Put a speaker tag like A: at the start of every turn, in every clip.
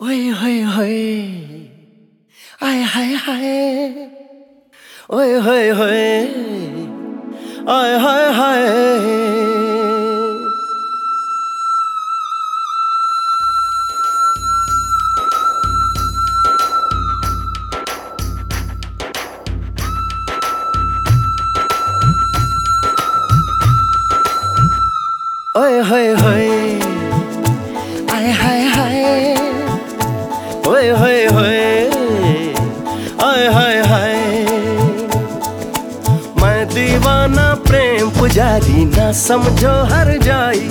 A: ओए होए होए आय हाय हाय ओए होए होए आय हाय हाय ओए होए होए ओए होए होए आय, हाय हाय। मैं दीवाना प्रेम पुजारी, ना समझो हर जाई।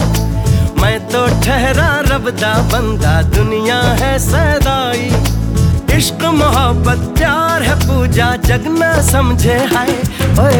A: मैं तो ठहरा रबदा बंदा, दुनिया है सदाई। इश्क मोहब्बत, प्यार है पूजा जगना समझे हाय। ओए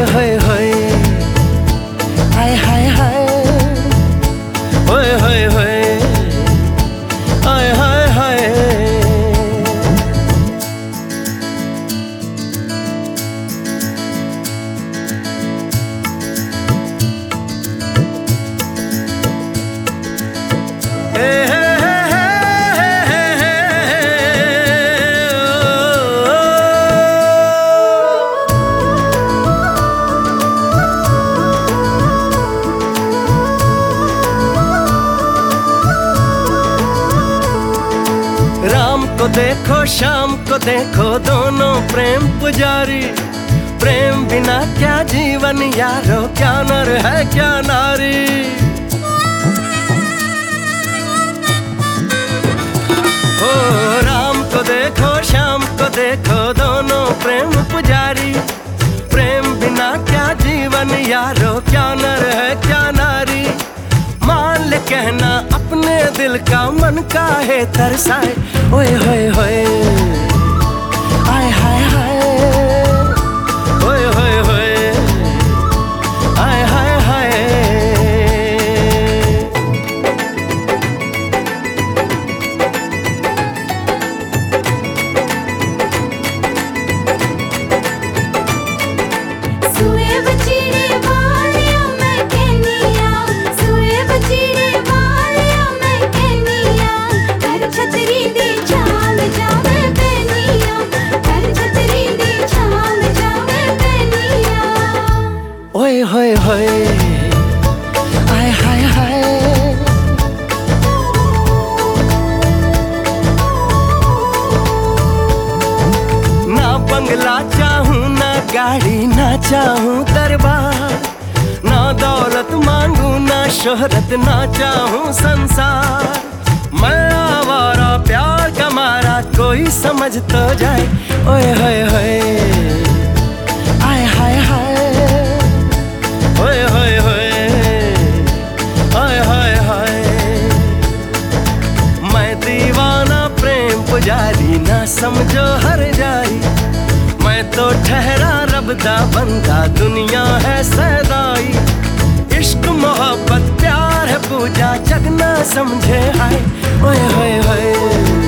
A: को देखो, शाम को देखो, दोनों प्रेम पुजारी। प्रेम बिना क्या जीवन, यारो क्या नर है, क्या नारी। हो राम को देखो, शाम को देखो, दोनों प्रेम पुजारी। प्रेम बिना क्या जीवन, यारो क्या दिल का मन का है तरसाए। ओए होए होए। आय आय, हाय हाय। ना बंगला चाहूँ, ना गाड़ी, ना चाहूँ दरबार। ना दौलत मांगू, ना शोहरत, ना चाहूँ संसार। मैं प्यार का मारा, कोई समझ तो जाए। ओए होए होए समझो हर जाई। मैं तो ठहरा रब दा बंदा, दुनिया है सदाई। इश्क, मोहब्बत, प्यार है पूजा जगना समझे हाय। ओए, होए होए।